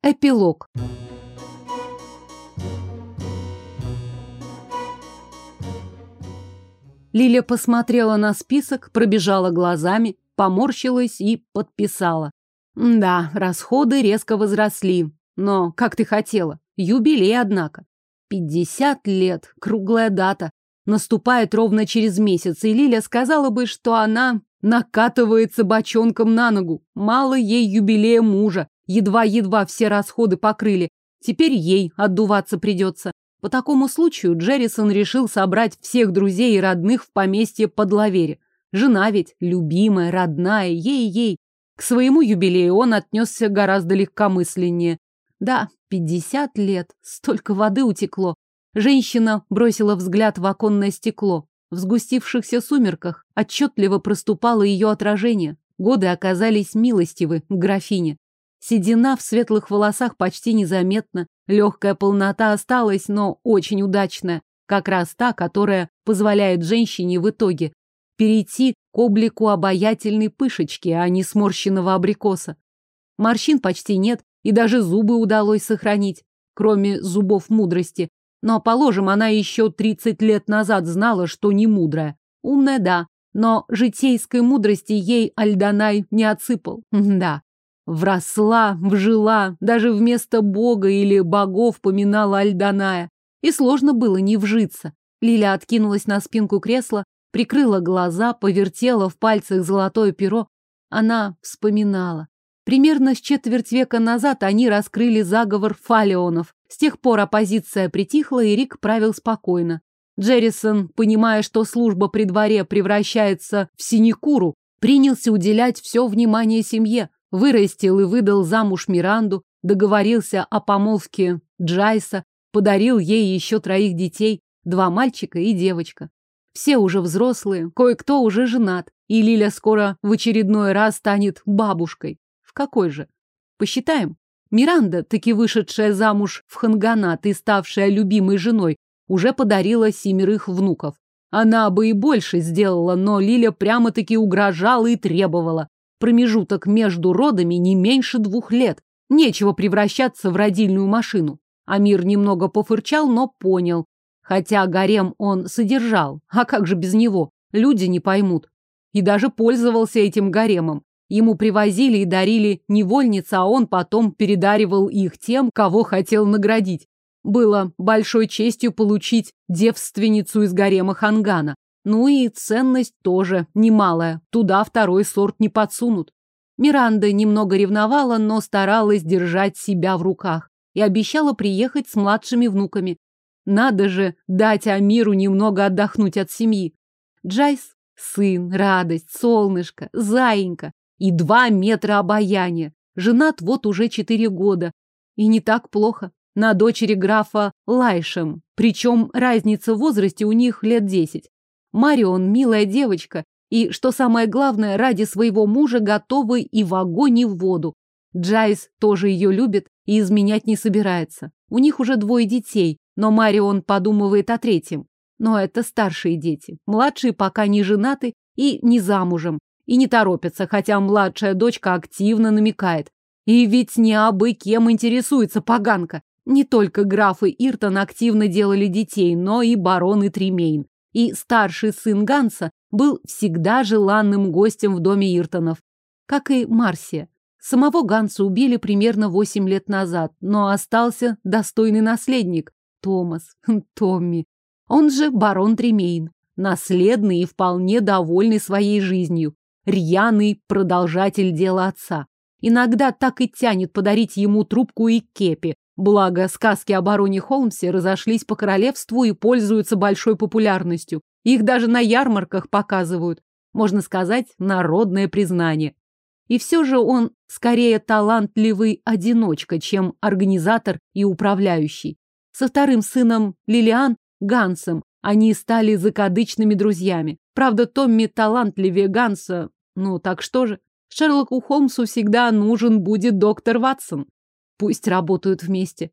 Эпилог. Лиля посмотрела на список, пробежала глазами, поморщилась и подписала. Да, расходы резко возросли. Но, как ты хотела, юбилей, однако. Пятьдесят лет, круглая дата. Наступает ровно через месяц, и Лиля сказала бы, что она накатывается бочонком на ногу. Мало ей юбилея мужа, едва-едва все расходы покрыли. Теперь ей отдуваться придется. По такому случаю Джеррисон решил собрать всех друзей и родных в поместье под лавере. Жена ведь любимая, родная, ей-ей. К своему юбилею он отнесся гораздо легкомысленнее. Да, пятьдесят лет, столько воды утекло. Женщина бросила взгляд в оконное стекло. В сгустившихся сумерках отчетливо проступало ее отражение. Годы оказались милостивы графине. Седина в светлых волосах почти незаметна, легкая полнота осталась, но очень удачная, как раз та, которая позволяет женщине в итоге перейти к облику обаятельной пышечки, а не сморщенного абрикоса. Морщин почти нет, и даже зубы удалось сохранить, кроме зубов мудрости. Но, положим, она еще 30 лет назад знала, что не мудрая. Умная, да, но житейской мудрости ей Альданай не отсыпал. Да, Вросла, вжила, даже вместо бога или богов поминала Альданая. И сложно было не вжиться. Лиля откинулась на спинку кресла, прикрыла глаза, повертела в пальцах золотое перо. Она вспоминала. Примерно с четверть века назад они раскрыли заговор фалеонов. С тех пор оппозиция притихла, и Рик правил спокойно. Джеррисон, понимая, что служба при дворе превращается в синекуру, принялся уделять все внимание семье. Вырастил и выдал замуж Миранду, договорился о помолвке Джайса, подарил ей еще троих детей, два мальчика и девочка. Все уже взрослые, кое-кто уже женат, и Лиля скоро в очередной раз станет бабушкой. В какой же? Посчитаем. Миранда, таки вышедшая замуж в Ханганат и ставшая любимой женой, уже подарила семерых внуков. Она бы и больше сделала, но Лиля прямо-таки угрожала и требовала. Промежуток между родами не меньше двух лет. Нечего превращаться в родильную машину. Амир немного пофырчал, но понял. Хотя гарем он содержал. А как же без него? Люди не поймут. И даже пользовался этим гаремом. Ему привозили и дарили невольниц, а он потом передаривал их тем, кого хотел наградить. Было большой честью получить девственницу из гарема Хангана. Ну и ценность тоже немалая. Туда второй сорт не подсунут. Миранда немного ревновала, но старалась держать себя в руках и обещала приехать с младшими внуками. Надо же дать Амиру немного отдохнуть от семьи. Джайс – сын, радость, солнышко, заинька и два метра обаяния. Женат вот уже четыре года. И не так плохо. На дочери графа Лайшем. Причем разница в возрасте у них лет десять. Марион милая девочка, и, что самое главное, ради своего мужа готова и в огонь, и в воду. Джайс тоже ее любит и изменять не собирается. У них уже двое детей, но Марион подумывает о третьем. Но это старшие дети. Младшие пока не женаты и не замужем. И не торопятся, хотя младшая дочка активно намекает. И ведь не абы кем интересуется поганка. Не только графы Иртон активно делали детей, но и бароны Тремейн и старший сын Ганса был всегда желанным гостем в доме Иртонов, как и Марсия. Самого Ганса убили примерно восемь лет назад, но остался достойный наследник – Томас, Томми. Он же барон Тремейн, наследный и вполне довольный своей жизнью, рьяный продолжатель дела отца. Иногда так и тянет подарить ему трубку и кепи, Благо, сказки о бароне Холмсе разошлись по королевству и пользуются большой популярностью. Их даже на ярмарках показывают. Можно сказать, народное признание. И все же он скорее талантливый одиночка, чем организатор и управляющий. Со вторым сыном Лилиан, Гансом, они стали закадычными друзьями. Правда, Томми талантливее Ганса. Ну, так что же? Шерлоку Холмсу всегда нужен будет доктор Ватсон. Пусть работают вместе.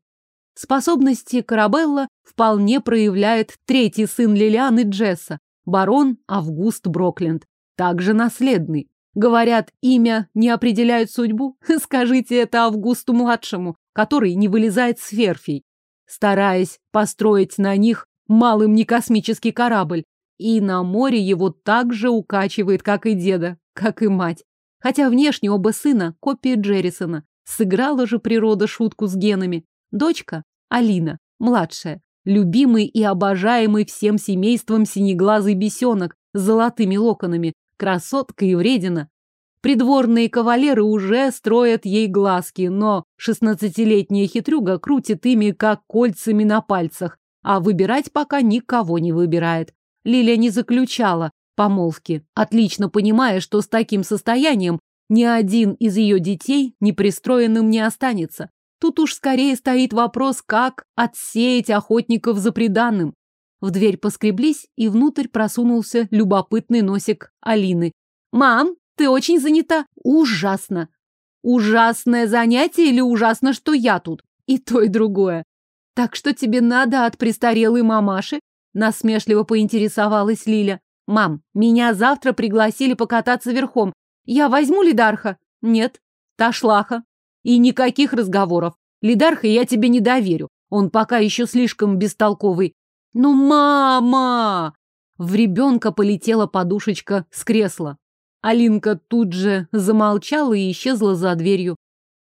Способности Карабелла вполне проявляет третий сын Лилианы Джесса, барон Август Брокленд, также наследный. Говорят, имя не определяет судьбу? Скажите это Августу-младшему. который не вылезает с верфей, стараясь построить на них малым не космический корабль. И на море его так же укачивает, как и деда, как и мать. Хотя внешне оба сына – копии Джеррисона. Сыграла же природа шутку с генами. Дочка – Алина, младшая, любимый и обожаемый всем семейством синеглазый бесенок с золотыми локонами, красотка и вредина. Придворные кавалеры уже строят ей глазки, но шестнадцатилетняя хитрюга крутит ими, как кольцами на пальцах, а выбирать пока никого не выбирает. Лилия не заключала помолвки, отлично понимая, что с таким состоянием ни один из ее детей непристроенным не останется. Тут уж скорее стоит вопрос, как отсеять охотников за приданным. В дверь поскреблись, и внутрь просунулся любопытный носик Алины. «Мам, ты очень занята. Ужасно. Ужасное занятие или ужасно, что я тут? И то, и другое. Так что тебе надо от престарелой мамаши? Насмешливо поинтересовалась Лиля. Мам, меня завтра пригласили покататься верхом. Я возьму Лидарха? Нет. Ташлаха. И никаких разговоров. Лидарха я тебе не доверю. Он пока еще слишком бестолковый. Ну, мама! В ребенка полетела подушечка с кресла. Алинка тут же замолчала и исчезла за дверью.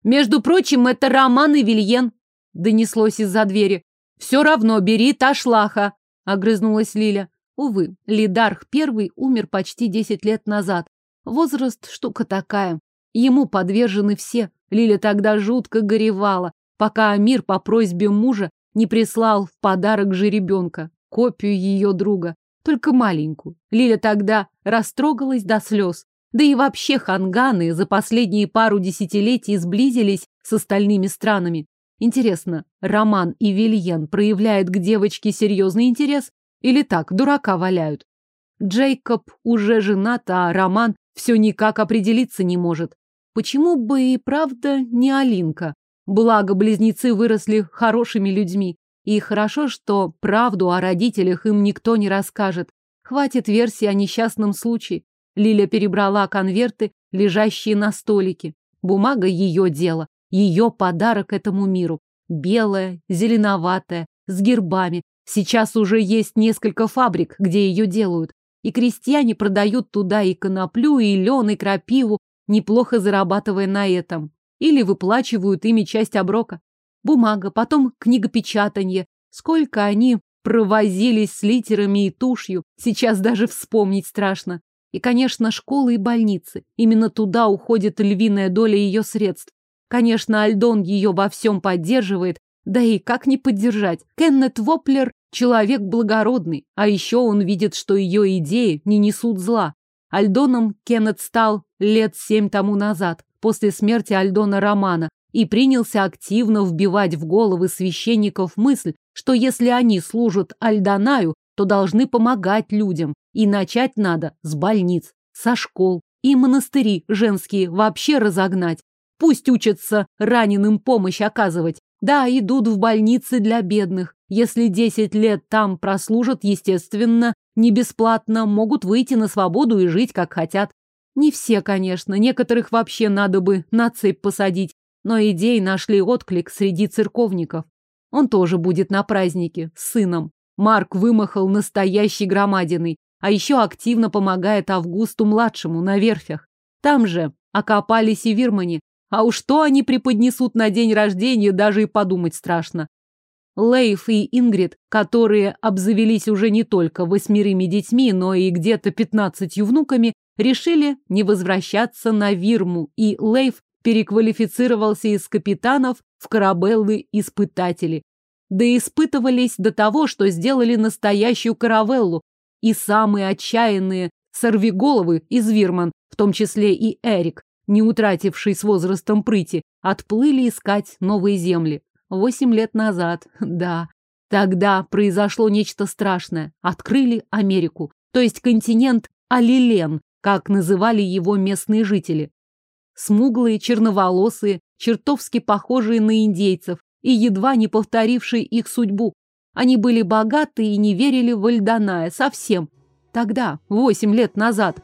Между прочим, это Роман и Вильен, донеслось из-за двери. Все равно бери ташлаха, огрызнулась Лиля. Увы, Лидарх первый умер почти десять лет назад. Возраст штука такая. Ему подвержены все. Лиля тогда жутко горевала, пока Амир по просьбе мужа не прислал в подарок же ребенка, копию ее друга, только маленькую. Лиля тогда растрогалась до слез. Да и вообще ханганы за последние пару десятилетий сблизились с остальными странами. Интересно, Роман и Вильен проявляют к девочке серьезный интерес или так, дурака валяют? Джейкоб уже женат, а Роман все никак определиться не может. Почему бы и правда не Алинка? Благо, близнецы выросли хорошими людьми. И хорошо, что правду о родителях им никто не расскажет. Хватит версии о несчастном случае. Лиля перебрала конверты, лежащие на столике. Бумага ее дело, ее подарок этому миру. Белая, зеленоватая, с гербами. Сейчас уже есть несколько фабрик, где ее делают. И крестьяне продают туда и коноплю, и лен, и крапиву, неплохо зарабатывая на этом. Или выплачивают ими часть оброка. Бумага, потом книгопечатание. Сколько они провозились с литерами и тушью, сейчас даже вспомнить страшно. И, конечно, школы и больницы. Именно туда уходит львиная доля ее средств. Конечно, Альдон ее во всем поддерживает, да и как не поддержать? Кеннет Воплер – человек благородный, а еще он видит, что ее идеи не несут зла. Альдоном Кеннет стал лет семь тому назад, после смерти Альдона Романа, и принялся активно вбивать в головы священников мысль, что если они служат Альдонаю, то должны помогать людям, и начать надо с больниц, со школ, и монастыри женские вообще разогнать. Пусть учатся раненым помощь оказывать. Да, идут в больницы для бедных. Если 10 лет там прослужат, естественно, не бесплатно, могут выйти на свободу и жить, как хотят. Не все, конечно, некоторых вообще надо бы на цепь посадить, но идеи нашли отклик среди церковников. Он тоже будет на празднике с сыном. Марк вымахал настоящей громадиной, а еще активно помогает Августу-младшему на верфях. Там же окопались и вирмане, а уж что они преподнесут на день рождения, даже и подумать страшно. Лейф и Ингрид, которые обзавелись уже не только восьмерыми детьми, но и где-то пятнадцатью внуками, решили не возвращаться на Вирму, и Лейф переквалифицировался из капитанов в корабеллы-испытатели. Да испытывались до того, что сделали настоящую каравеллу, и самые отчаянные сорвиголовы из Вирман, в том числе и Эрик, не утративший с возрастом прыти, отплыли искать новые земли. Восемь лет назад, да. Тогда произошло нечто страшное. Открыли Америку, то есть континент Алилен, как называли его местные жители. Смуглые, черноволосые, чертовски похожие на индейцев и едва не повторившие их судьбу. Они были богаты и не верили в Альданая совсем. Тогда, восемь лет назад.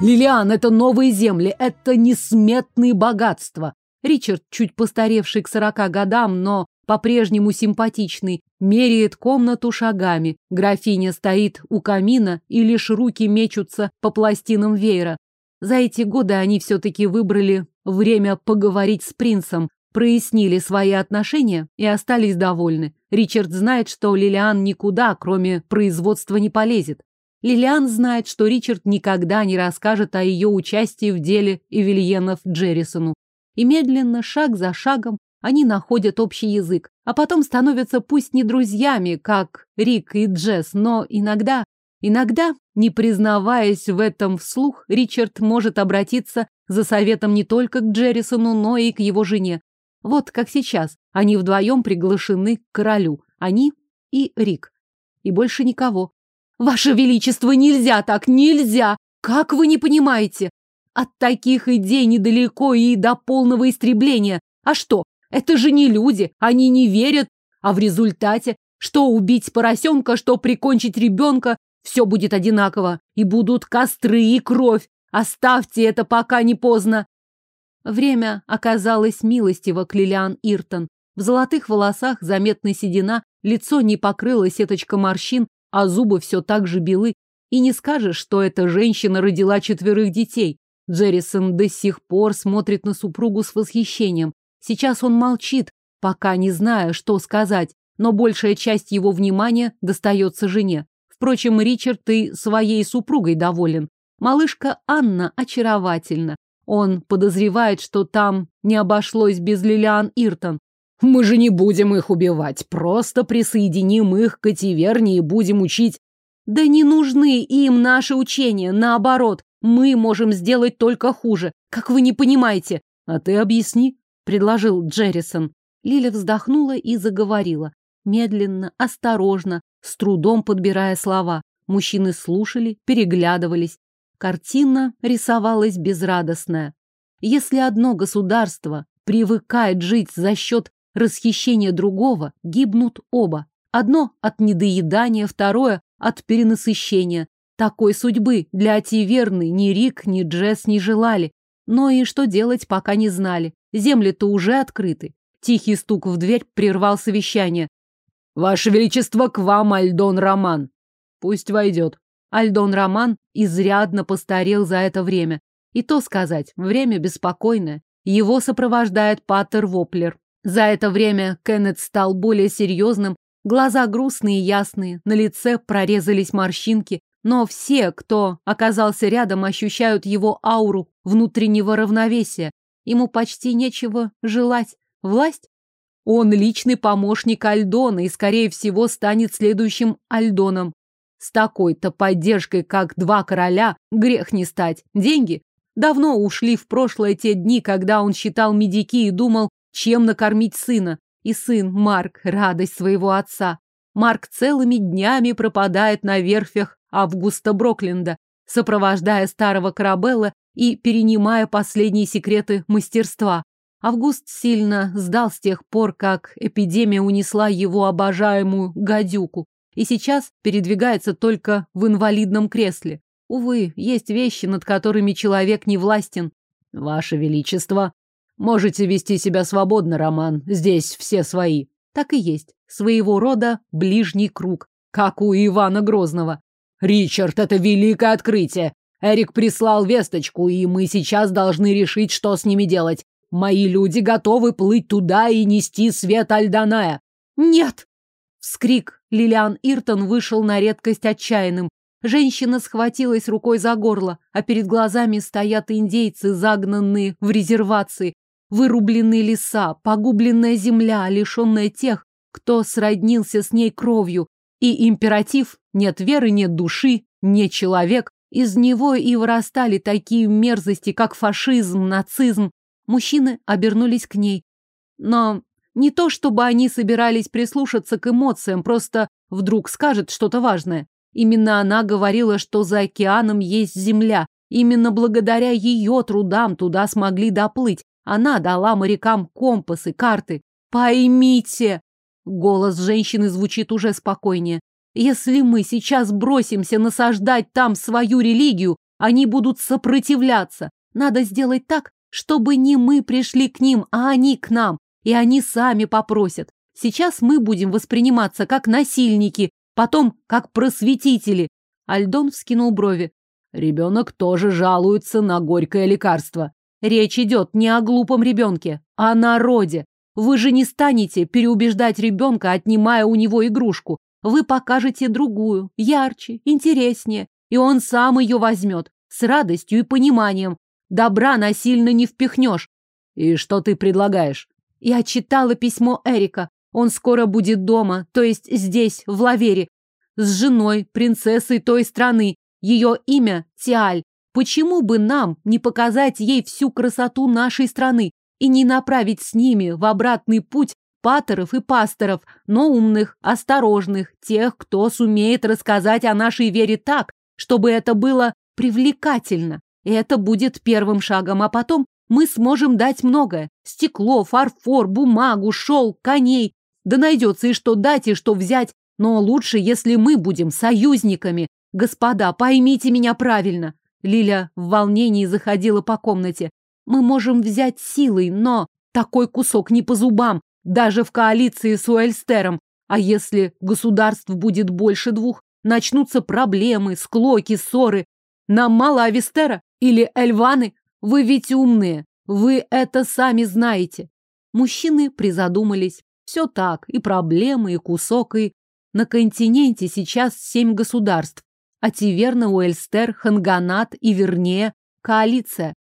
Лилиан, это новые земли, это несметные богатства. Ричард, чуть постаревший к сорока годам, но по-прежнему симпатичный, меряет комнату шагами. Графиня стоит у камина, и лишь руки мечутся по пластинам веера. За эти годы они все-таки выбрали время поговорить с принцем, прояснили свои отношения и остались довольны. Ричард знает, что Лилиан никуда, кроме производства, не полезет. Лилиан знает, что Ричард никогда не расскажет о ее участии в деле Эвельенов Джеррисону. И медленно, шаг за шагом, они находят общий язык, а потом становятся пусть не друзьями, как Рик и Джесс, но иногда, иногда, не признаваясь в этом вслух, Ричард может обратиться за советом не только к Джеррисону, но и к его жене. Вот как сейчас. Они вдвоем приглашены к королю. Они и Рик. И больше никого. Ваше Величество, нельзя так, нельзя! Как вы не понимаете? От таких идей недалеко и до полного истребления. А что? Это же не люди, они не верят. А в результате, что убить поросенка, что прикончить ребенка, все будет одинаково. И будут костры и кровь. Оставьте это, пока не поздно. Время оказалось милостиво к Лилиан Иртон. В золотых волосах заметна седина, лицо не покрыло сеточка морщин, а зубы все так же белы. И не скажешь, что эта женщина родила четверых детей. Джеррисон до сих пор смотрит на супругу с восхищением. Сейчас он молчит, пока не зная, что сказать, но большая часть его внимания достается жене. Впрочем, Ричард и своей супругой доволен. Малышка Анна очаровательна. Он подозревает, что там не обошлось без Лилиан Иртон. Мы же не будем их убивать, просто присоединим их к Этиверне и будем учить. Да не нужны им наши учения, наоборот, мы можем сделать только хуже, как вы не понимаете. А ты объясни, предложил Джеррисон. Лиля вздохнула и заговорила. Медленно, осторожно, с трудом подбирая слова. Мужчины слушали, переглядывались. Картина рисовалась безрадостная. Если одно государство привыкает жить за счет расхищения другого, гибнут оба. Одно от недоедания, второе от перенасыщения. Такой судьбы для Тиверны ни Рик, ни Джесс не желали. Но и что делать, пока не знали. Земли-то уже открыты. Тихий стук в дверь прервал совещание. «Ваше Величество, к вам Альдон Роман!» «Пусть войдет», Альдон Роман изрядно постарел за это время. И то сказать, время беспокойное. Его сопровождает Паттер Воплер. За это время Кеннет стал более серьезным, глаза грустные и ясные, на лице прорезались морщинки, но все, кто оказался рядом, ощущают его ауру внутреннего равновесия. Ему почти нечего желать. Власть? Он личный помощник Альдона и, скорее всего, станет следующим Альдоном. С такой-то поддержкой, как два короля, грех не стать. Деньги? Давно ушли в прошлое те дни, когда он считал медики и думал, чем накормить сына. И сын, Марк, радость своего отца. Марк целыми днями пропадает на верфях Августа Брокленда, сопровождая старого Карабелла и перенимая последние секреты мастерства. Август сильно сдал с тех пор, как эпидемия унесла его обожаемую гадюку и сейчас передвигается только в инвалидном кресле. Увы, есть вещи, над которыми человек не властен. Ваше Величество, можете вести себя свободно, Роман, здесь все свои. Так и есть, своего рода ближний круг, как у Ивана Грозного. Ричард, это великое открытие. Эрик прислал весточку, и мы сейчас должны решить, что с ними делать. Мои люди готовы плыть туда и нести свет Альданая. Нет! Вскрик Лилиан Иртон вышел на редкость отчаянным. Женщина схватилась рукой за горло, а перед глазами стоят индейцы, загнанные в резервации, вырубленные леса, погубленная земля, лишенная тех, кто сроднился с ней кровью. И императив «нет веры, нет души, не человек» из него и вырастали такие мерзости, как фашизм, нацизм. Мужчины обернулись к ней. Но не то, чтобы они собирались прислушаться к эмоциям, просто вдруг скажет что-то важное. Именно она говорила, что за океаном есть земля. Именно благодаря ее трудам туда смогли доплыть. Она дала морякам компасы, карты. Поймите! Голос женщины звучит уже спокойнее. Если мы сейчас бросимся насаждать там свою религию, Они будут сопротивляться. Надо сделать так, чтобы не мы пришли к ним, а они к нам. И они сами попросят. Сейчас мы будем восприниматься как насильники, потом как просветители. Альдон вскинул брови. Ребенок тоже жалуется на горькое лекарство. Речь идет не о глупом ребенке, а о народе. Вы же не станете переубеждать ребенка, отнимая у него игрушку. Вы покажете другую, ярче, интереснее, и он сам ее возьмет, с радостью и пониманием. Добра насильно не впихнешь. И что ты предлагаешь? Я читала письмо Эрика. Он скоро будет дома, то есть здесь, в Лавере, с женой, принцессой той страны. Ее имя Тиаль. Почему бы нам не показать ей всю красоту нашей страны и не направить с ними в обратный путь паторов и пасторов, но умных, осторожных, тех, кто сумеет рассказать о нашей вере так, чтобы это было привлекательно. И это будет первым шагом, а потом мы сможем дать многое. Стекло, фарфор, бумагу, шелк, коней. Да найдется и что дать, и что взять. Но лучше, если мы будем союзниками. Господа, поймите меня правильно. Лиля в волнении заходила по комнате. Мы можем взять силой, но такой кусок не по зубам, даже в коалиции с Уэльстером. А если государств будет больше двух, начнутся проблемы, склоки, ссоры. Нам мало Авестера или Эльваны? Вы ведь умные. Вы это сами знаете. Мужчины призадумались. Все так, и проблемы, и кусок, и... На континенте сейчас семь государств. А Тиверна, Уэльстер, Ханганат и Вернее – коалиция.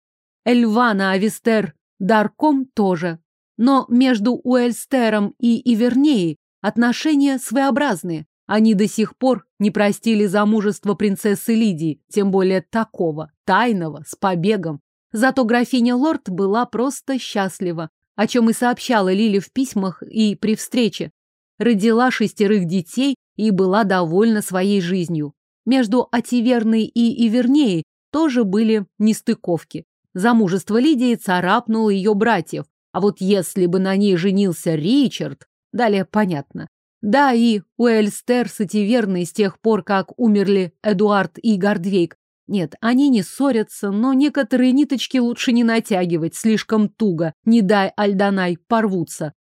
Эльвана, Авестер, Дарком тоже. Но между Уэльстером и Ивернеей отношения своеобразные. Они до сих пор не простили замужество принцессы Лидии, тем более такого, тайного, с побегом. Зато графиня Лорд была просто счастлива, о чем и сообщала Лили в письмах и при встрече. Родила шестерых детей и была довольна своей жизнью. Между Ативерной и Ивернеей тоже были нестыковки. Замужество Лидии царапнуло ее братьев, а вот если бы на ней женился Ричард, далее понятно. Да, и Уэльстер с Ативерной с тех пор, как умерли Эдуард и Гордвейк. Нет, они не ссорятся, но некоторые ниточки лучше не натягивать, слишком туго, не дай Альданай порвутся.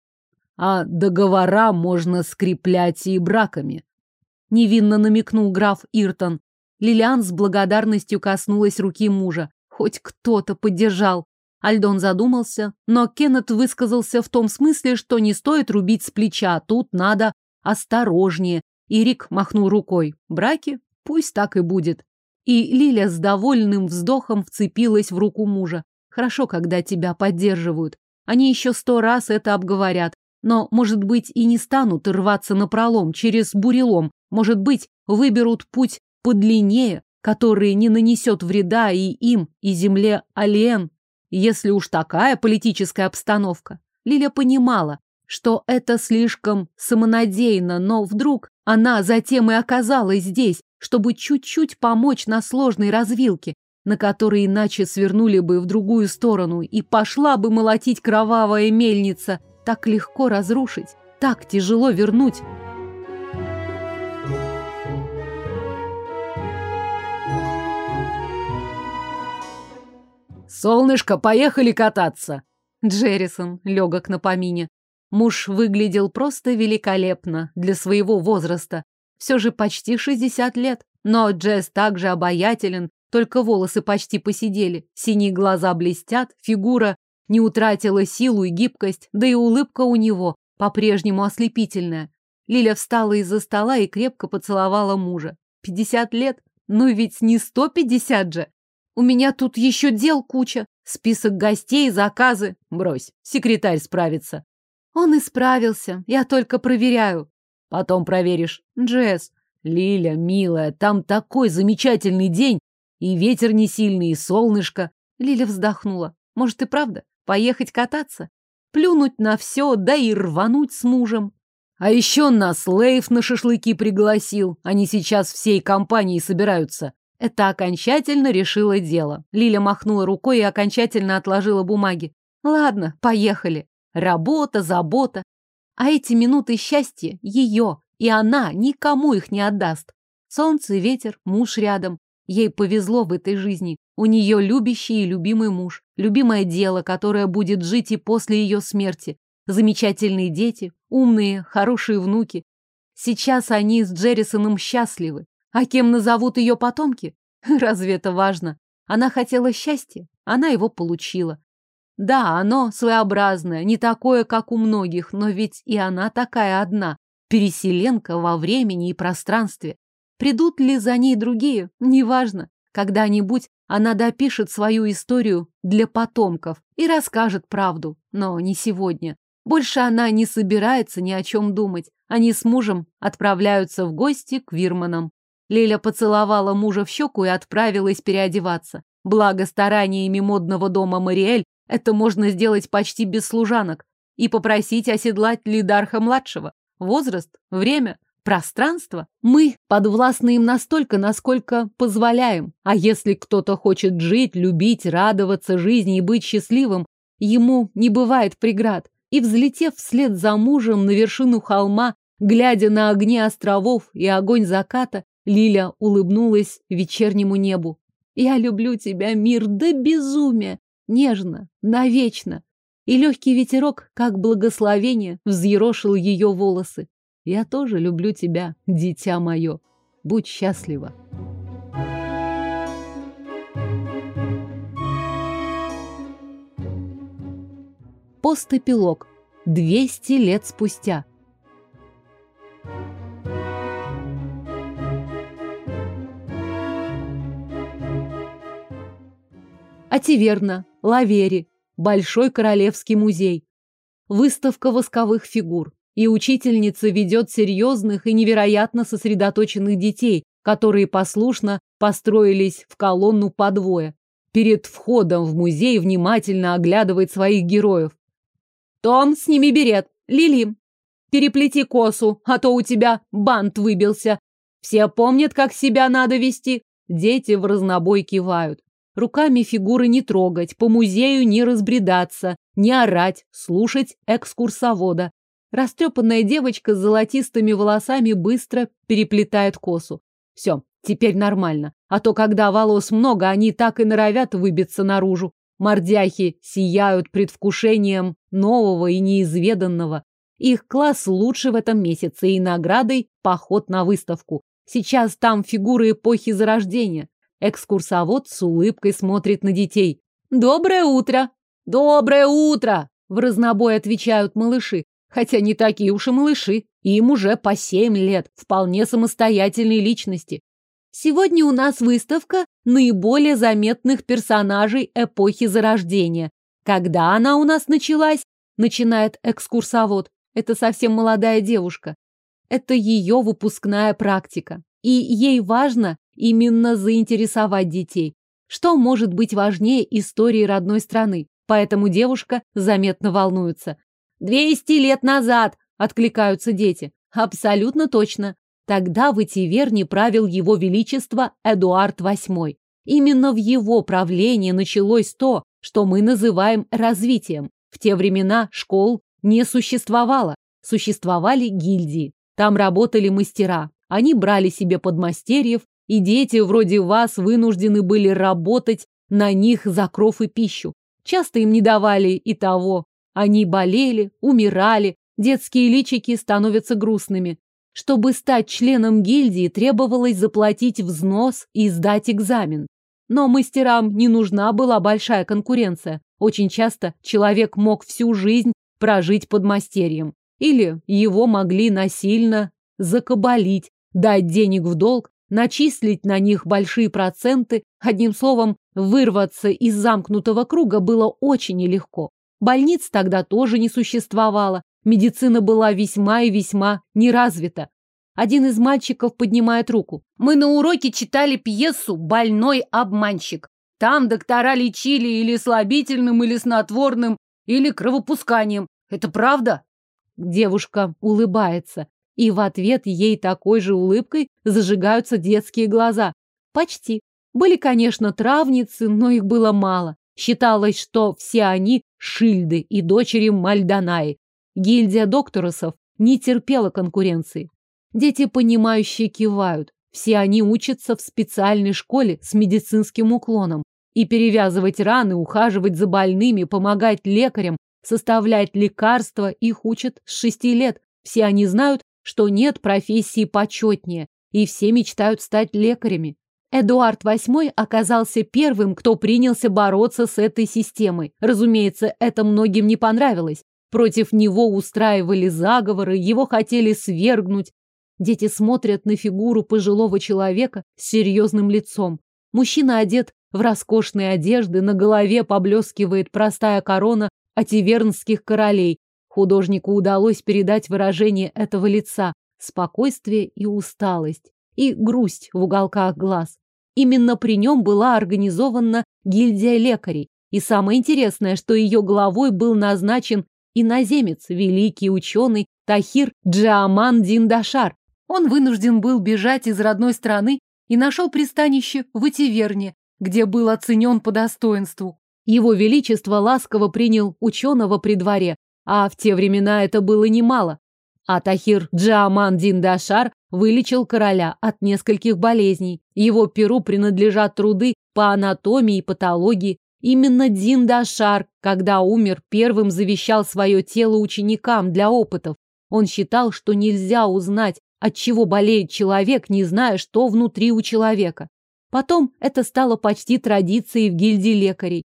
А договора можно скреплять и браками. Невинно намекнул граф Иртон. Лилиан с благодарностью коснулась руки мужа. Хоть кто-то поддержал. Альдон задумался, но Кеннет высказался в том смысле, что не стоит рубить с плеча, тут надо осторожнее. И Рик махнул рукой. Браки? Пусть так и будет. И Лиля с довольным вздохом вцепилась в руку мужа. Хорошо, когда тебя поддерживают. Они еще сто раз это обговорят. Но, может быть, и не станут рваться на пролом через бурелом, может быть, выберут путь подлиннее, который не нанесет вреда и им, и земле Алиен, если уж такая политическая обстановка. Лиля понимала, что это слишком самонадеянно, но вдруг она затем и оказалась здесь, чтобы чуть-чуть помочь на сложной развилке, на которой иначе свернули бы в другую сторону, и пошла бы молотить кровавая мельница, так легко разрушить, так тяжело вернуть. «Солнышко, поехали кататься!» Джеррисон, легок на помине. Муж выглядел просто великолепно для своего возраста. Все же почти 60 лет. Но Джесс также обаятелен, только волосы почти посидели, синие глаза блестят, фигура не утратила силу и гибкость, да и улыбка у него по-прежнему ослепительная. Лиля встала из-за стола и крепко поцеловала мужа. Пятьдесят лет? Ну ведь не сто пятьдесят же! У меня тут еще дел куча. Список гостей, заказы. Брось, секретарь справится. Он и справился. Я только проверяю. Потом проверишь. Джесс. Лиля, милая, там такой замечательный день. И ветер не сильный, и солнышко. Лиля вздохнула. Может и правда, поехать кататься? Плюнуть на все, да и рвануть с мужем. А еще нас Лейф на шашлыки пригласил. Они сейчас всей компанией собираются. Это окончательно решило дело. Лиля махнула рукой и окончательно отложила бумаги. Ладно, поехали. Работа, забота. А эти минуты счастья ее, и она никому их не отдаст. Солнце, ветер, муж рядом. Ей повезло в этой жизни. У нее любящий и любимый муж, любимое дело, которое будет жить и после ее смерти. Замечательные дети, умные, хорошие внуки. Сейчас они с Джеррисоном счастливы. А кем назовут ее потомки? Разве это важно? Она хотела счастья, она его получила. Да, оно своеобразное, не такое, как у многих, но ведь и она такая одна, переселенка во времени и пространстве. Придут ли за ней другие, неважно. Когда-нибудь она допишет свою историю для потомков и расскажет правду, но не сегодня. Больше она не собирается ни о чем думать. Они с мужем отправляются в гости к Вирманам. Лиля поцеловала мужа в щеку и отправилась переодеваться. Благо стараниями модного дома Мариэль это можно сделать почти без служанок и попросить оседлать Лидарха-младшего. Возраст, время, пространство. Мы подвластны им настолько, насколько позволяем. А если кто-то хочет жить, любить, радоваться жизни и быть счастливым, ему не бывает преград. И, взлетев вслед за мужем на вершину холма, глядя на огни островов и огонь заката, Лиля улыбнулась вечернему небу. «Я люблю тебя, мир, до безумия! Нежно, навечно!» И легкий ветерок, как благословение, взъерошил ее волосы. «Я тоже люблю тебя, дитя мое. Будь счастлива!» Постэпилог. Двести лет спустя. Ативерна, Лавери, Большой Королевский музей. Выставка восковых фигур. И учительница ведет серьезных и невероятно сосредоточенных детей, которые послушно построились в колонну по двое. Перед входом в музей внимательно оглядывает своих героев. «Том, сними берет! Лили, переплети косу, а то у тебя бант выбился. Все помнят, как себя надо вести?» Дети в разнобой кивают. Руками фигуры не трогать, по музею не разбредаться, не орать, слушать экскурсовода. Растрепанная девочка с золотистыми волосами быстро переплетает косу. Все, теперь нормально. А то, когда волос много, они так и норовят выбиться наружу. Мордяхи сияют предвкушением нового и неизведанного. Их класс лучше в этом месяце и наградой поход на выставку. Сейчас там фигуры эпохи Зарождения. Экскурсовод с улыбкой смотрит на детей. «Доброе утро!» «Доброе утро!» В разнобой отвечают малыши. Хотя не такие уж и малыши. Им уже по семь лет. Вполне самостоятельные личности. Сегодня у нас выставка наиболее заметных персонажей эпохи Зарождения. Когда она у нас началась? Начинает экскурсовод. Это совсем молодая девушка. Это ее выпускная практика. И ей важно именно заинтересовать детей. Что может быть важнее истории родной страны? Поэтому девушка заметно волнуется. «Двести лет назад!» – откликаются дети. Абсолютно точно. Тогда в Этиверне правил его величество Эдуард VIII. Именно в его правлении началось то, что мы называем развитием. В те времена школ не существовало. Существовали гильдии. Там работали мастера. Они брали себе подмастерьев и дети вроде вас вынуждены были работать на них за кров и пищу. Часто им не давали и того. Они болели, умирали, детские личики становятся грустными. Чтобы стать членом гильдии, требовалось заплатить взнос и сдать экзамен. Но мастерам не нужна была большая конкуренция. Очень часто человек мог всю жизнь прожить под мастерьем. Или его могли насильно закабалить, дать денег в долг начислить на них большие проценты, одним словом, вырваться из замкнутого круга было очень нелегко. Больниц тогда тоже не существовало, медицина была весьма и весьма неразвита. Один из мальчиков поднимает руку. Мы на уроке читали пьесу «Больной обманщик». Там доктора лечили или слабительным, или снотворным, или кровопусканием. Это правда? Девушка улыбается и в ответ ей такой же улыбкой зажигаются детские глаза. Почти. Были, конечно, травницы, но их было мало. Считалось, что все они Шильды и дочери Мальданаи. Гильдия докторосов не терпела конкуренции. Дети, понимающие, кивают. Все они учатся в специальной школе с медицинским уклоном. И перевязывать раны, ухаживать за больными, помогать лекарям, составлять лекарства их учат с шести лет. Все они знают, что нет профессии почетнее, и все мечтают стать лекарями. Эдуард VIII оказался первым, кто принялся бороться с этой системой. Разумеется, это многим не понравилось. Против него устраивали заговоры, его хотели свергнуть. Дети смотрят на фигуру пожилого человека с серьезным лицом. Мужчина одет в роскошные одежды, на голове поблескивает простая корона ативернских королей. Художнику удалось передать выражение этого лица – спокойствие и усталость, и грусть в уголках глаз. Именно при нем была организована гильдия лекарей. И самое интересное, что ее главой был назначен иноземец, великий ученый Тахир Джаман Диндашар. Он вынужден был бежать из родной страны и нашел пристанище в Этиверне, где был оценен по достоинству. Его Величество ласково принял ученого при дворе, а в те времена это было немало. А Тахир Джаман Диндашар вылечил короля от нескольких болезней. Его перу принадлежат труды по анатомии и патологии. Именно Дин Дашар, когда умер, первым завещал свое тело ученикам для опытов. Он считал, что нельзя узнать, от чего болеет человек, не зная, что внутри у человека. Потом это стало почти традицией в гильдии лекарей.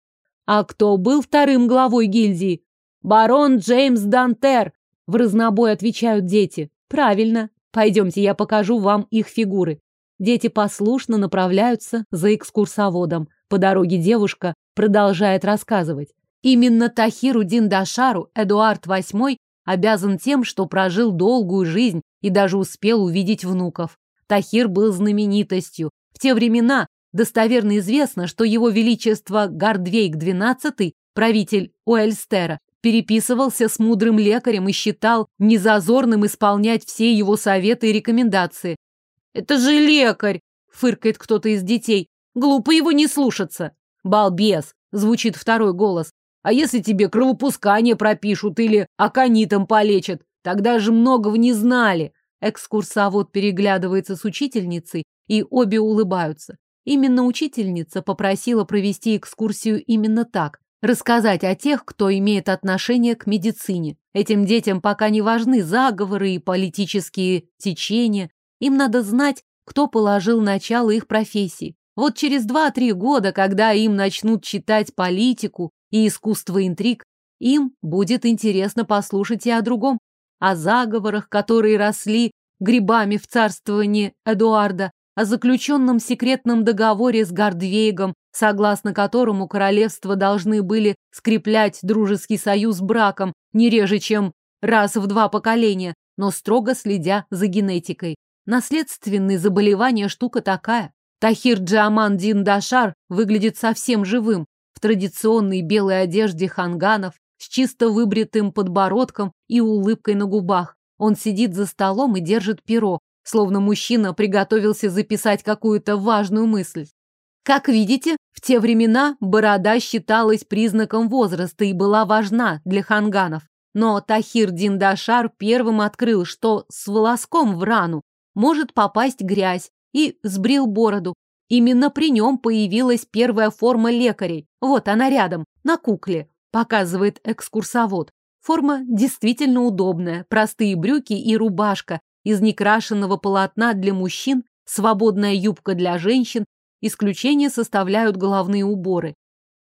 А кто был вторым главой гильдии? Барон Джеймс Дантер, в разнобой отвечают дети. Правильно, Пойдемте, я покажу вам их фигуры. Дети послушно направляются за экскурсоводом. По дороге девушка продолжает рассказывать. Именно Тахиру Диндашару Эдуард VIII обязан тем, что прожил долгую жизнь и даже успел увидеть внуков. Тахир был знаменитостью. В те времена достоверно известно, что его величество Гардвейк XII, правитель Уэльстера, переписывался с мудрым лекарем и считал незазорным исполнять все его советы и рекомендации. «Это же лекарь!» — фыркает кто-то из детей. «Глупо его не слушаться!» «Балбес!» — звучит второй голос. «А если тебе кровопускание пропишут или аконитом полечат? Тогда же многого не знали!» Экскурсовод переглядывается с учительницей, и обе улыбаются. Именно учительница попросила провести экскурсию именно так. Рассказать о тех, кто имеет отношение к медицине. Этим детям пока не важны заговоры и политические течения. Им надо знать, кто положил начало их профессии. Вот через два-три года, когда им начнут читать политику и искусство интриг, им будет интересно послушать и о другом. О заговорах, которые росли грибами в царствовании Эдуарда, о заключенном секретном договоре с Гардвейгом, согласно которому королевства должны были скреплять дружеский союз браком не реже, чем раз в два поколения, но строго следя за генетикой. Наследственные заболевания штука такая. Тахир Джаман Дин Дашар выглядит совсем живым, в традиционной белой одежде ханганов, с чисто выбритым подбородком и улыбкой на губах. Он сидит за столом и держит перо, словно мужчина приготовился записать какую-то важную мысль. Как видите, в те времена борода считалась признаком возраста и была важна для ханганов. Но Тахир Диндашар первым открыл, что с волоском в рану может попасть грязь, и сбрил бороду. Именно при нем появилась первая форма лекарей. Вот она рядом, на кукле, показывает экскурсовод. Форма действительно удобная, простые брюки и рубашка из некрашенного полотна для мужчин, свободная юбка для женщин Исключение составляют головные уборы.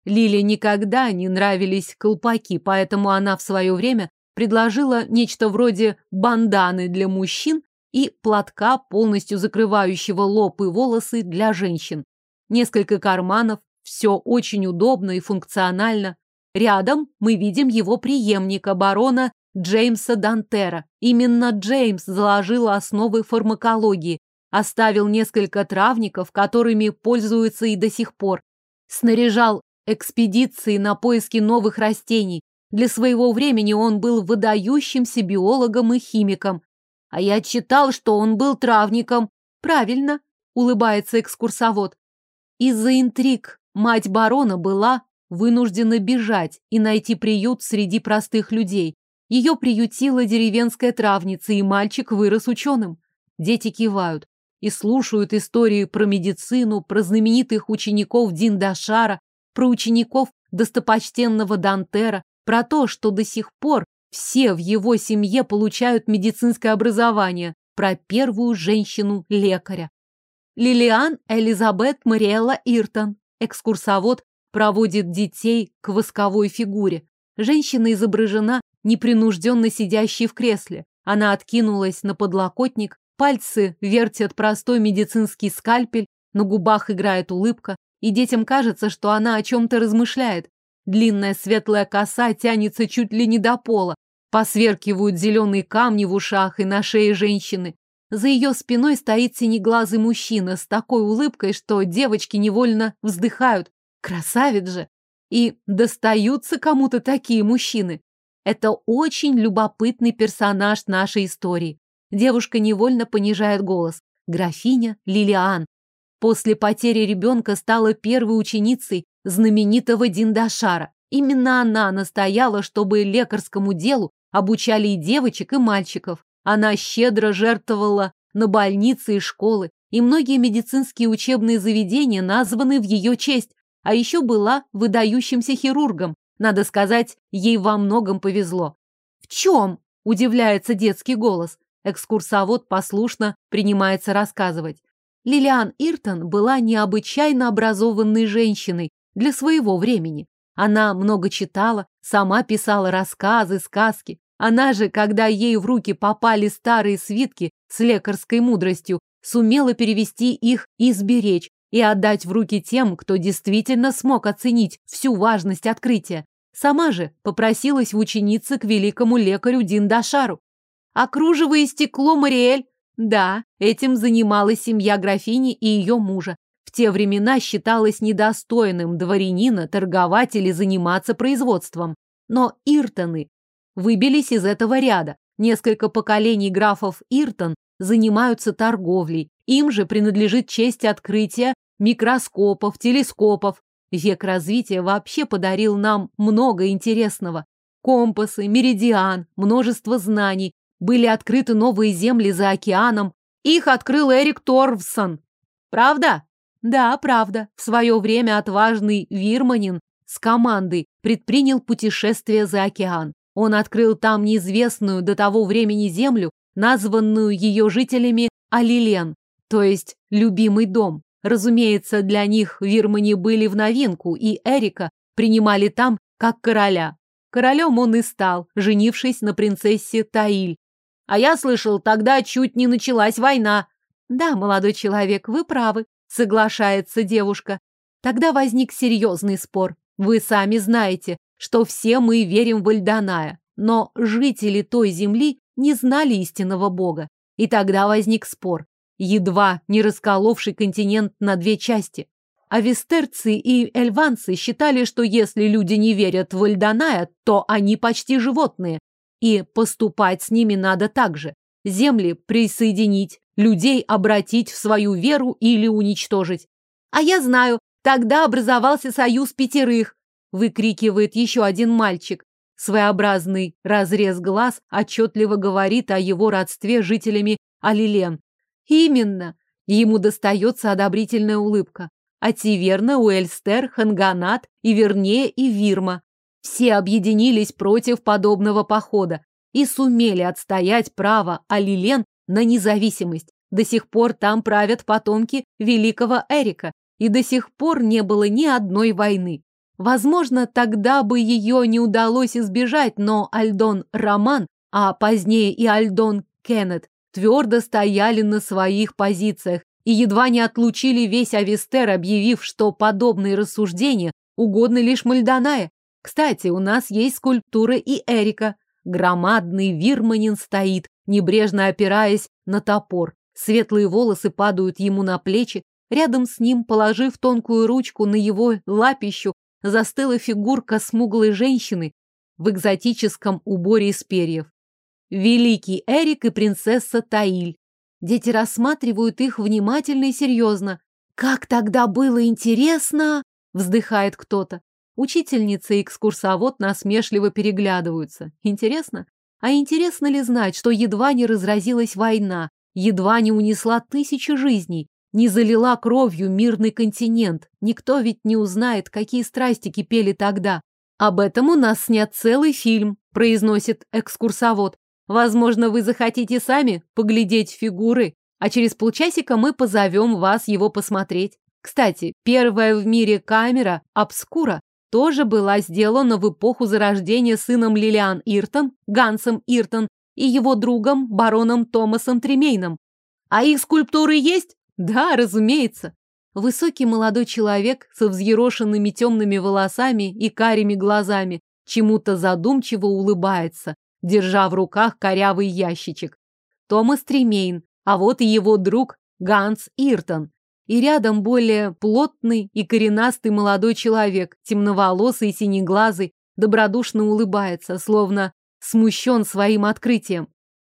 Лиле никогда не нравились колпаки, поэтому она в свое время предложила нечто вроде банданы для мужчин и платка, полностью закрывающего лоб и волосы для женщин. Несколько карманов, все очень удобно и функционально. Рядом мы видим его преемника, барона Джеймса Дантера. Именно Джеймс заложил основы фармакологии, Оставил несколько травников, которыми пользуются и до сих пор. Снаряжал экспедиции на поиски новых растений. Для своего времени он был выдающимся биологом и химиком. А я читал, что он был травником. Правильно, улыбается экскурсовод. Из-за интриг мать барона была вынуждена бежать и найти приют среди простых людей. Ее приютила деревенская травница, и мальчик вырос ученым. Дети кивают. И слушают истории про медицину, про знаменитых учеников Диндашара, про учеников достопочтенного Дантера, про то, что до сих пор все в его семье получают медицинское образование, про первую женщину-лекаря. Лилиан Элизабет Мариэлла Иртон, экскурсовод, проводит детей к восковой фигуре. Женщина изображена непринужденно сидящей в кресле. Она откинулась на подлокотник, пальцы вертят простой медицинский скальпель, на губах играет улыбка, и детям кажется, что она о чем-то размышляет. Длинная светлая коса тянется чуть ли не до пола, посверкивают зеленые камни в ушах и на шее женщины. За ее спиной стоит синеглазый мужчина с такой улыбкой, что девочки невольно вздыхают. Красавец же! И достаются кому-то такие мужчины. Это очень любопытный персонаж нашей истории. Девушка невольно понижает голос. Графиня Лилиан. После потери ребенка стала первой ученицей знаменитого Диндашара. Именно она настояла, чтобы лекарскому делу обучали и девочек, и мальчиков. Она щедро жертвовала на больницы и школы, и многие медицинские учебные заведения названы в ее честь, а еще была выдающимся хирургом. Надо сказать, ей во многом повезло. «В чем?» – удивляется детский голос. Экскурсовод послушно принимается рассказывать. Лилиан Иртон была необычайно образованной женщиной для своего времени. Она много читала, сама писала рассказы, сказки. Она же, когда ей в руки попали старые свитки с лекарской мудростью, сумела перевести их и сберечь, и отдать в руки тем, кто действительно смог оценить всю важность открытия. Сама же попросилась в ученицы к великому лекарю Диндашару. А кружево и стекло Мариэль? Да, этим занималась семья графини и ее мужа. В те времена считалось недостойным дворянина торговать или заниматься производством. Но Иртоны выбились из этого ряда. Несколько поколений графов Иртон занимаются торговлей. Им же принадлежит честь открытия микроскопов, телескопов. Век развития вообще подарил нам много интересного. Компасы, меридиан, множество знаний. Были открыты новые земли за океаном. Их открыл Эрик Торвсон. Правда? Да, правда. В свое время отважный Вирманин с командой предпринял путешествие за океан. Он открыл там неизвестную до того времени землю, названную ее жителями Алилен, то есть любимый дом. Разумеется, для них Вирмани были в новинку, и Эрика принимали там как короля. Королем он и стал, женившись на принцессе Таиль. А я слышал, тогда чуть не началась война. Да, молодой человек, вы правы, соглашается девушка. Тогда возник серьезный спор. Вы сами знаете, что все мы верим в Альданая, но жители той земли не знали истинного бога. И тогда возник спор, едва не расколовший континент на две части. Авестерцы и эльванцы считали, что если люди не верят в Альданая, то они почти животные, и поступать с ними надо так же. Земли присоединить, людей обратить в свою веру или уничтожить. А я знаю, тогда образовался союз пятерых, выкрикивает еще один мальчик. Своеобразный разрез глаз отчетливо говорит о его родстве жителями Алилен. Именно. Ему достается одобрительная улыбка. А Тиверна, Уэльстер, Ханганат и вернее и Вирма. Все объединились против подобного похода и сумели отстоять право Алилен на независимость. До сих пор там правят потомки великого Эрика, и до сих пор не было ни одной войны. Возможно, тогда бы ее не удалось избежать, но Альдон Роман, а позднее и Альдон Кеннет, твердо стояли на своих позициях и едва не отлучили весь Авестер, объявив, что подобные рассуждения угодны лишь Мальдоная. Кстати, у нас есть скульптура и Эрика. Громадный вирманин стоит, небрежно опираясь на топор. Светлые волосы падают ему на плечи. Рядом с ним, положив тонкую ручку на его лапищу, застыла фигурка смуглой женщины в экзотическом уборе из перьев. Великий Эрик и принцесса Таиль. Дети рассматривают их внимательно и серьезно. «Как тогда было интересно!» — вздыхает кто-то. Учительница и экскурсовод насмешливо переглядываются. Интересно? А интересно ли знать, что едва не разразилась война, едва не унесла тысячи жизней, не залила кровью мирный континент. Никто ведь не узнает, какие страсти кипели тогда. Об этом у нас снят целый фильм, произносит экскурсовод. Возможно, вы захотите сами поглядеть фигуры, а через полчасика мы позовем вас его посмотреть. Кстати, первая в мире камера «Обскура» тоже была сделана в эпоху зарождения сыном Лилиан Иртон, Гансом Иртон, и его другом, бароном Томасом Тремейном. А их скульптуры есть? Да, разумеется. Высокий молодой человек со взъерошенными темными волосами и карими глазами чему-то задумчиво улыбается, держа в руках корявый ящичек. Томас Тремейн, а вот и его друг Ганс Иртон, и рядом более плотный и коренастый молодой человек, темноволосый и синеглазый, добродушно улыбается, словно смущен своим открытием.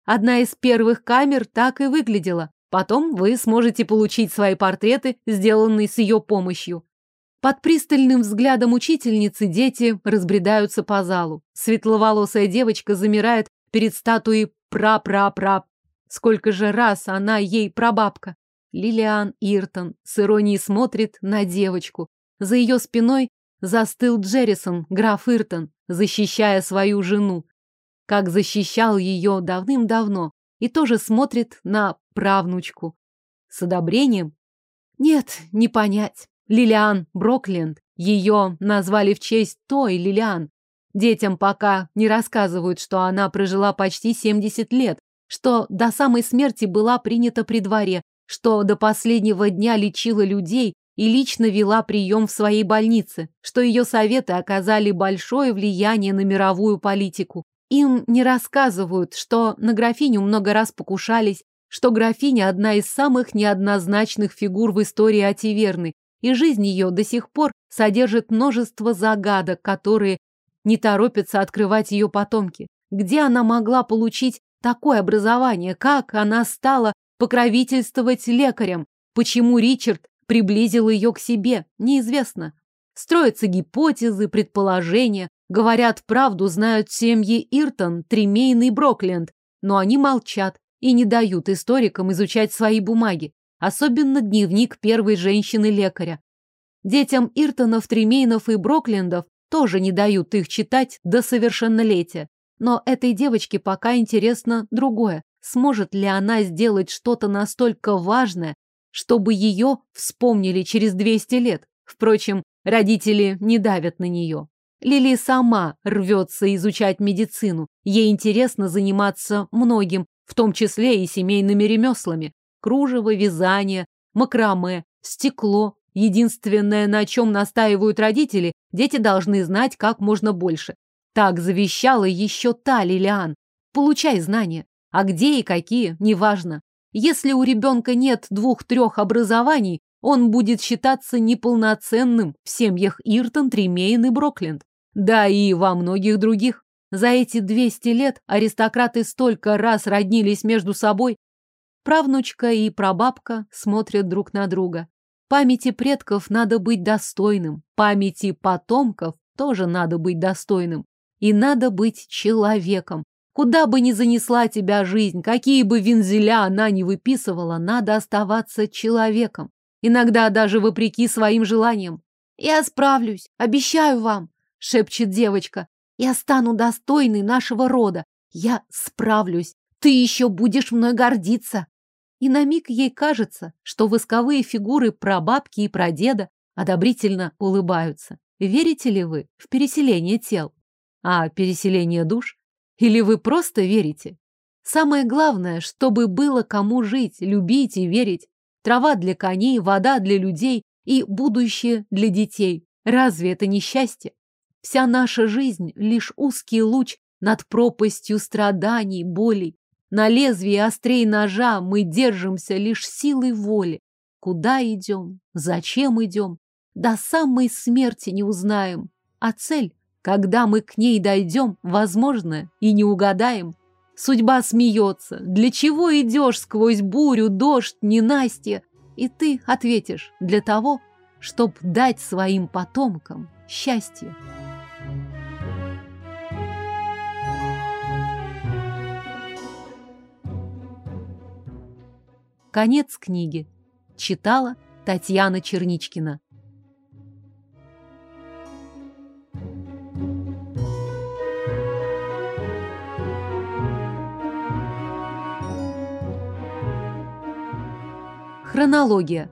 Одна из первых камер так и выглядела. Потом вы сможете получить свои портреты, сделанные с ее помощью. Под пристальным взглядом учительницы дети разбредаются по залу. Светловолосая девочка замирает перед статуей пра-пра-пра. Сколько же раз она ей прабабка. Лилиан Иртон с иронией смотрит на девочку. За ее спиной застыл Джеррисон, граф Иртон, защищая свою жену. Как защищал ее давным-давно. И тоже смотрит на правнучку. С одобрением? Нет, не понять. Лилиан Брокленд. Ее назвали в честь той Лилиан. Детям пока не рассказывают, что она прожила почти 70 лет, что до самой смерти была принята при дворе, что до последнего дня лечила людей и лично вела прием в своей больнице, что ее советы оказали большое влияние на мировую политику. Им не рассказывают, что на графиню много раз покушались, что графиня – одна из самых неоднозначных фигур в истории Ативерны, и жизнь ее до сих пор содержит множество загадок, которые не торопятся открывать ее потомки. Где она могла получить такое образование? Как она стала покровительствовать лекарям. Почему Ричард приблизил ее к себе, неизвестно. Строятся гипотезы, предположения. Говорят, правду знают семьи Иртон, Тремейн и Брокленд, но они молчат и не дают историкам изучать свои бумаги, особенно дневник первой женщины-лекаря. Детям Иртонов, Тремейнов и Броклендов тоже не дают их читать до совершеннолетия. Но этой девочке пока интересно другое. Сможет ли она сделать что-то настолько важное, чтобы ее вспомнили через 200 лет? Впрочем, родители не давят на нее. Лили сама рвется изучать медицину. Ей интересно заниматься многим, в том числе и семейными ремеслами. Кружево, вязание, макраме, стекло. Единственное, на чем настаивают родители, дети должны знать как можно больше. Так завещала еще та Лилиан. Получай знания. А где и какие, неважно. Если у ребенка нет двух-трех образований, он будет считаться неполноценным в семьях Иртон, Тремейн и Брокленд. Да и во многих других. За эти 200 лет аристократы столько раз роднились между собой. Правнучка и прабабка смотрят друг на друга. Памяти предков надо быть достойным, памяти потомков тоже надо быть достойным. И надо быть человеком, Куда бы ни занесла тебя жизнь, какие бы вензеля она ни выписывала, надо оставаться человеком. Иногда даже вопреки своим желаниям. «Я справлюсь, обещаю вам», — шепчет девочка. «Я стану достойной нашего рода. Я справлюсь. Ты еще будешь мной гордиться». И на миг ей кажется, что восковые фигуры прабабки и прадеда одобрительно улыбаются. Верите ли вы в переселение тел? А переселение душ? Или вы просто верите? Самое главное, чтобы было кому жить, любить и верить. Трава для коней, вода для людей и будущее для детей. Разве это не счастье? Вся наша жизнь — лишь узкий луч над пропастью страданий, болей. На лезвии острей ножа мы держимся лишь силой воли. Куда идем? Зачем идем? До самой смерти не узнаем. А цель когда мы к ней дойдем, возможно, и не угадаем. Судьба смеется. Для чего идешь сквозь бурю, дождь, ненастье? И ты ответишь, для того, чтоб дать своим потомкам счастье. Конец книги. Читала Татьяна Черничкина. Хронология.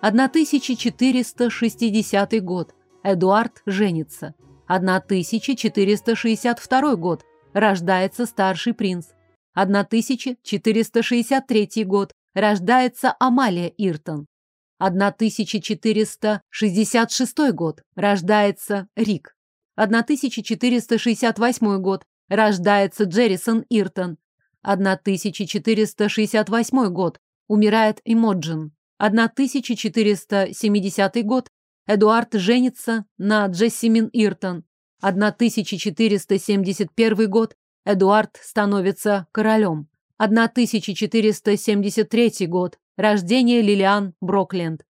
1460 год. Эдуард женится. 1462 год. Рождается старший принц. 1463 год. Рождается Амалия Иртон. 1466 год. Рождается Рик. 1468 год. Рождается Джеррисон Иртон. 1468 год. Умирает Имоджин. 1470 год. Эдуард женится на Джессимин Иртон. 1471 год. Эдуард становится королем. 1473 год. Рождение Лилиан Брокленд.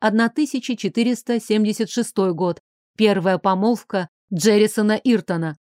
1476 год. Первая помолвка Джеррисона Иртона.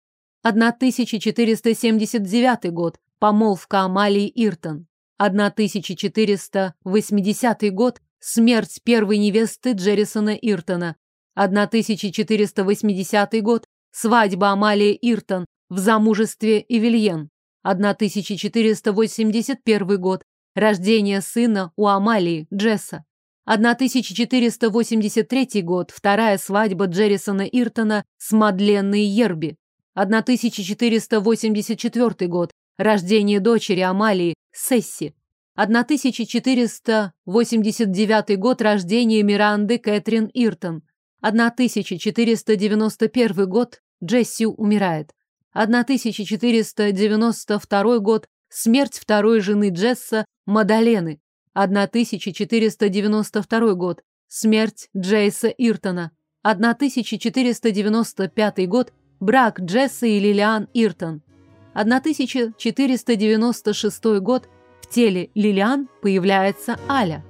1479 год. Помолвка Амалии Иртон. 1480 год. Смерть первой невесты Джеррисона Иртона. 1480 год. Свадьба Амалии Иртон в замужестве Эвельен. 1481 год. Рождение сына у Амалии Джесса. 1483 год. Вторая свадьба Джеррисона Иртона с Мадленной Ерби. 1484 год. Рождение дочери Амалии Сесси. 1489 год рождения Миранды Кэтрин Иртон. 1491 год Джесси умирает. 1492 год смерть второй жены Джесса Мадалены. 1492 год смерть Джейса Иртона. 1495 год брак Джесса и Лилиан Иртон. 1496 год в теле Лилиан появляется Аля.